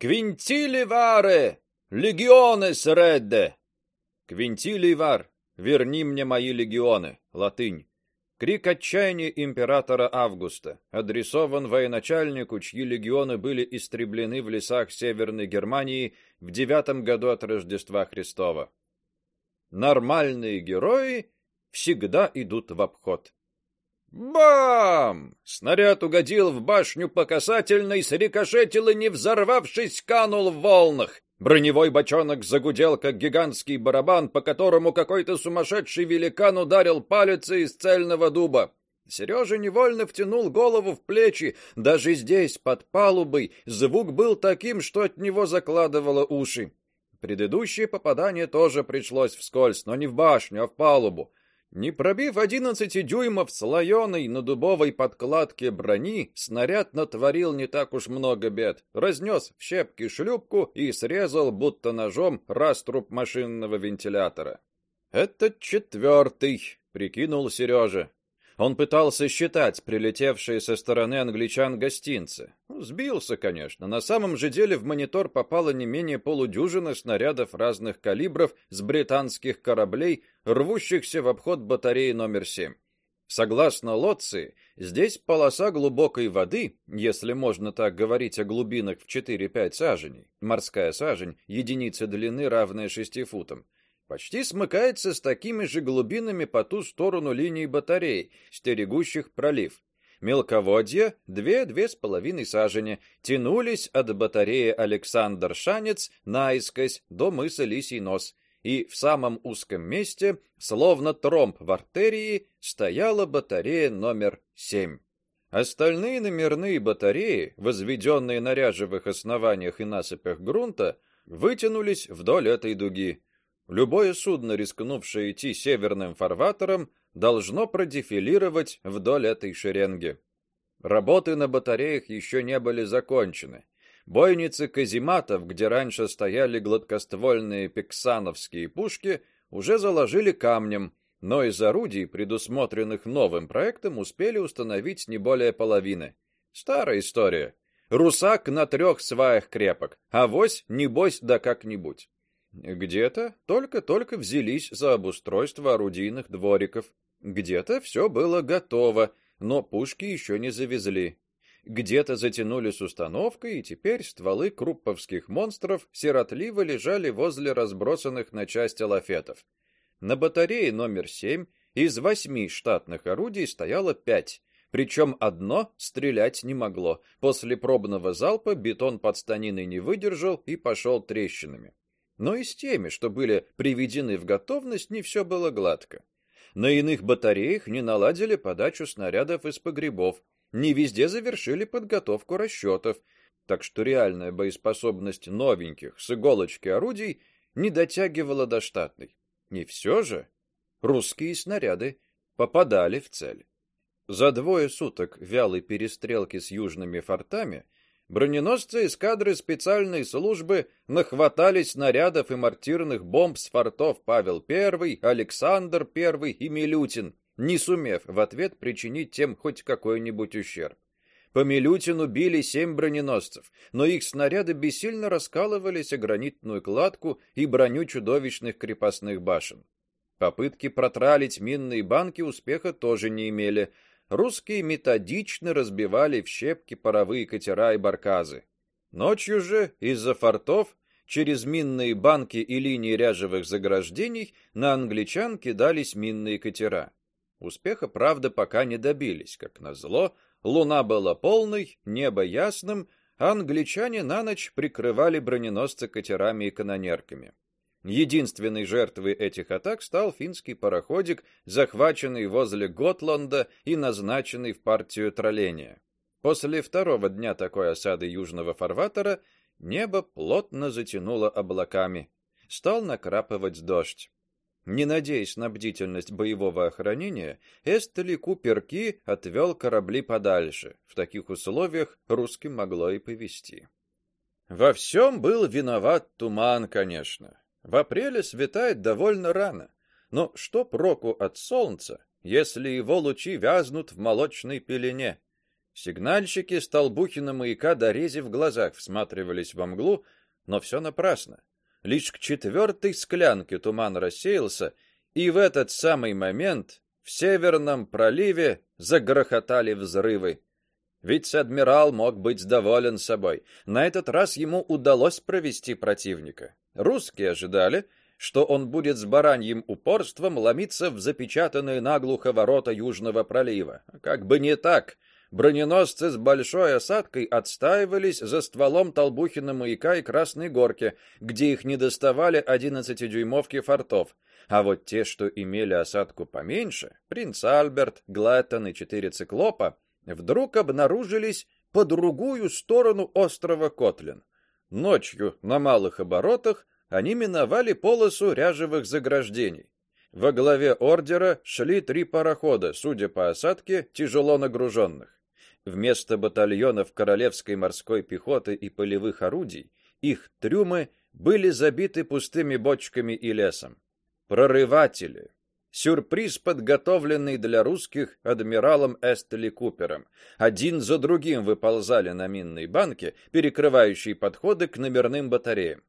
Квинтили варе, легионы средде. Квинтили вар, верни мне мои легионы. Латынь. Крик отчаяния императора Августа адресован военачальнику, чьи легионы были истреблены в лесах Северной Германии в девятом году от Рождества Христова. Нормальные герои всегда идут в обход. Бам! Снаряд угодил в башню по касательной, срикошетил и не взорвавшись, канул в волнах. Броневой бочонок загудел, как гигантский барабан, по которому какой-то сумасшедший великан ударил палец из цельного дуба. Сережа невольно втянул голову в плечи. Даже здесь, под палубой, звук был таким, что от него закладывало уши. Предыдущее попадание тоже пришлось вскользь, но не в башню, а в палубу. Не пробив одиннадцати дюймов слоеной на дубовой подкладке брони, снаряд натворил не так уж много бед. Разнес в щепки шлюпку и срезал будто ножом раструб машинного вентилятора. Это четвертый, прикинул Сережа. Он пытался считать прилетевшие со стороны англичан гостинцы. Ну, сбился, конечно. На самом же деле в монитор попало не менее полудюжины снарядов разных калибров с британских кораблей, рвущихся в обход батареи номер 7. Согласно Лоци, здесь полоса глубокой воды, если можно так говорить о глубинах в 4-5 саженей. Морская сажень единица длины, равная 6 футам почти смыкается с такими же глубинами по ту сторону линии батарей, стерегущих пролив. Мелководья, две-две с половиной сажени, тянулись от батареи Александр Шанец наискось до мыса Лисий Нос, и в самом узком месте, словно тромб в артерии, стояла батарея номер семь. Остальные номерные батареи, возведенные на ряжевых основаниях и насыпях грунта, вытянулись вдоль этой дуги. Любое судно, рискнувшее идти северным фарватером, должно продефилировать вдоль этой шеренги. Работы на батареях еще не были закончены. Бойницы казематов, где раньше стояли гладкоствольные пиксановские пушки, уже заложили камнем, но из орудий, предусмотренных новым проектом, успели установить не более половины. Старая история. Русак на трех сваях крепок, а вось небось да как-нибудь. Где-то только-только взялись за обустройство орудийных двориков. Где-то все было готово, но пушки еще не завезли. Где-то затянули с установкой, и теперь стволы крупповских монстров сиротливо лежали возле разбросанных на части лафетов. На батарее номер семь из восьми штатных орудий стояло пять, причем одно стрелять не могло. После пробного залпа бетон под станиной не выдержал и пошел трещинами. Но и с теми, что были приведены в готовность, не все было гладко. На иных батареях не наладили подачу снарядов из погребов, не везде завершили подготовку расчетов, так что реальная боеспособность новеньких с иголочки орудий не дотягивала до штатной. Не все же русские снаряды попадали в цель. За двое суток вялой перестрелки с южными фортами Броненосцы эскадры специальной службы нахватались снарядов и мортирных бомб с фортов Павел I, Александр I и Милютин, не сумев в ответ причинить тем хоть какой-нибудь ущерб. По Милютину били семь броненосцев, но их снаряды бессильно раскалывались о гранитную кладку и броню чудовищных крепостных башен. Попытки протралить минные банки успеха тоже не имели, русские методично разбивали в щепки паровые катера и барказы. Ночью же из-за фортов через минные банки и линии ряжевых заграждений на англичан кидались минные катера. Успеха, правда, пока не добились, как назло, луна была полной, небо ясным, а англичане на ночь прикрывали броненосцы катерами и канонерками. Единственной жертвой этих атак стал финский пароходик, захваченный возле Готланда и назначенный в партию тролления. После второго дня такой осады южного фарватера небо плотно затянуло облаками. Стал накрапывать дождь. Не надеясь на бдительность боевого охранения, Эстели Куперки отвел корабли подальше. В таких условиях русским могло и повести. Во всем был виноват туман, конечно. В апреле светает довольно рано, но что проку от солнца, если его лучи вязнут в молочной пелене? Сигнальщики Столбухина маяка до рези в глазах всматривались во мглу, но все напрасно. Лишь к четвертой склянке туман рассеялся, и в этот самый момент в северном проливе загрохотали взрывы. Вице-адмирал мог быть доволен собой. На этот раз ему удалось провести противника. Русские ожидали, что он будет с бараньим упорством ломиться в запечатанные наглухо ворота Южного пролива. Как бы не так, броненосцы с большой осадкой отстаивались за стволом Толбухина маяка и Красной горки, где их не доставали 11-дюймовки фортов. А вот те, что имели осадку поменьше, принц Альберт, Глэттон и четыре циклопа, вдруг обнаружились по другую сторону острова Котлин. Ночью на малых оборотах они миновали полосу ряжевых заграждений. Во главе ордера шли три парохода, судя по осадке, тяжело нагруженных. Вместо батальонов королевской морской пехоты и полевых орудий, их трюмы были забиты пустыми бочками и лесом. Прорыватели. Сюрприз, подготовленный для русских адмиралом Эстели Купером. Один за другим выползали на минные банки, перекрывающие подходы к номерным батареям.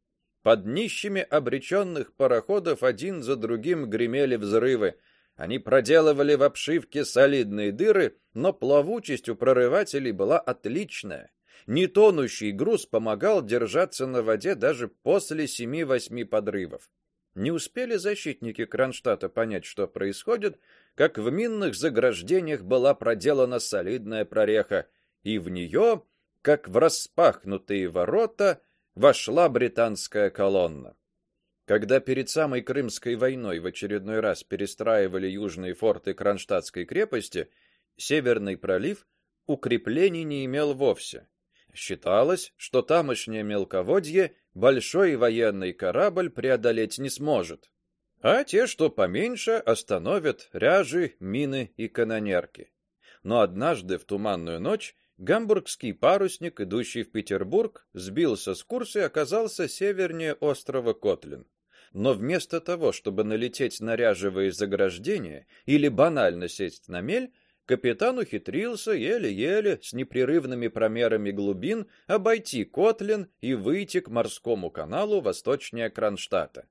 Под днищами обреченных пароходов один за другим гремели взрывы. Они проделывали в обшивке солидные дыры, но плавучесть у прорывателей была отличная. Нетонущий груз помогал держаться на воде даже после семи-восьми подрывов. Не успели защитники Кронштадта понять, что происходит, как в минных заграждениях была проделана солидная прореха, и в нее, как в распахнутые ворота, вошла британская колонна. Когда перед самой Крымской войной в очередной раз перестраивали южные форты Кронштадтской крепости, Северный пролив укреплений не имел вовсе. Считалось, что тамошнее мелководье большой военный корабль преодолеть не сможет, а те, что поменьше, остановят ряжи, мины и канонерки. Но однажды в туманную ночь гамбургский парусник, идущий в Петербург, сбился с курса и оказался севернее острова Котлин. Но вместо того, чтобы налететь на ряжевые заграждения или банально сесть на мель, капитан ухитрился еле-еле с непрерывными промерами глубин обойти Котлин и выйти к морскому каналу восточнее Кронштадта.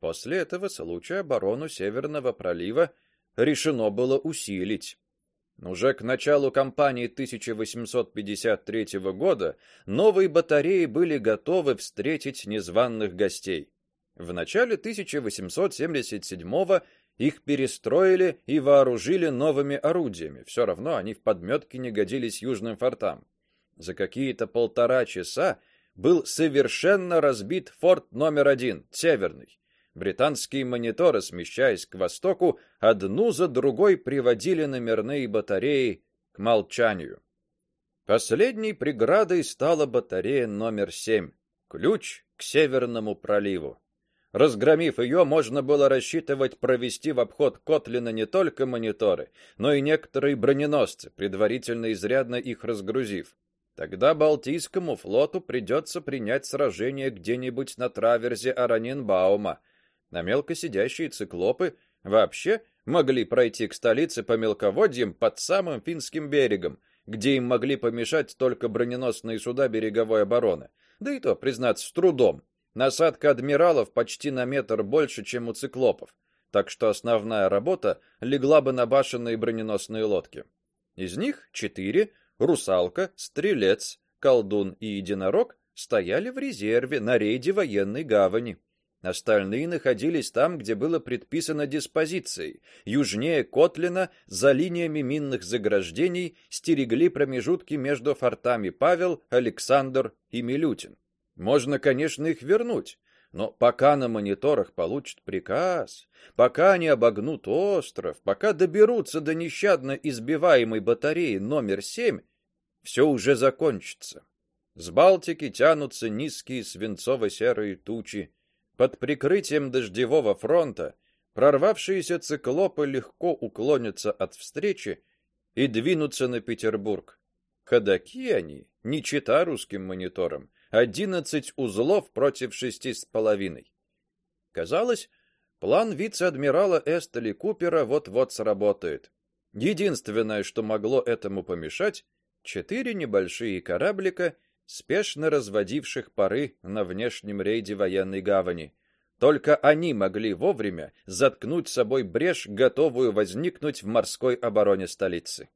После этого случая оборону Северного пролива решено было усилить. Уже к началу кампании 1853 года новые батареи были готовы встретить незваных гостей. В начале 1877 их перестроили и вооружили новыми орудиями. Все равно они в подметке не годились южным фортам. За какие-то полтора часа был совершенно разбит форт номер один, северный. Британские мониторы, смещаясь к востоку, одну за другой приводили номерные батареи к молчанию. Последней преградой стала батарея номер семь, ключ к Северному проливу. Разгромив ее, можно было рассчитывать провести в обход Котлина не только мониторы, но и некоторые броненосцы, предварительно изрядно их разгрузив. Тогда Балтийскому флоту придется принять сражение где-нибудь на траверзе Аранинбаума. На мелко сидящие циклопы вообще могли пройти к столице по мелководьям под самым финским берегом, где им могли помешать только броненосные суда береговой обороны. Да и то, признаться, с трудом. Насадка адмиралов почти на метр больше, чем у циклопов, так что основная работа легла бы на башенные броненосные лодки. Из них четыре русалка, стрелец, колдун и единорог стояли в резерве на рейде военной гавани. Остальные находились там, где было предписано диспозицией. Южнее Котлина, за линиями минных заграждений, стерегли промежутки между фортами Павел, Александр и Милютин. Можно, конечно, их вернуть, но пока на мониторах получат приказ, пока они обогнут остров, пока доберутся до нещадно избиваемой батареи номер семь, все уже закончится. С Балтики тянутся низкие свинцово-серые тучи. Под прикрытием дождевого фронта прорвавшиеся циклопы легко уклонятся от встречи и двинутся на Петербург. Ходаки они, не чита русским мониторам, одиннадцать узлов против шести с половиной. Казалось, план вице-адмирала Эстели Купера вот-вот сработает. Единственное, что могло этому помешать, четыре небольшие кораблика, спешно разводивших пары на внешнем рейде военной гавани. Только они могли вовремя заткнуть собой брешь, готовую возникнуть в морской обороне столицы.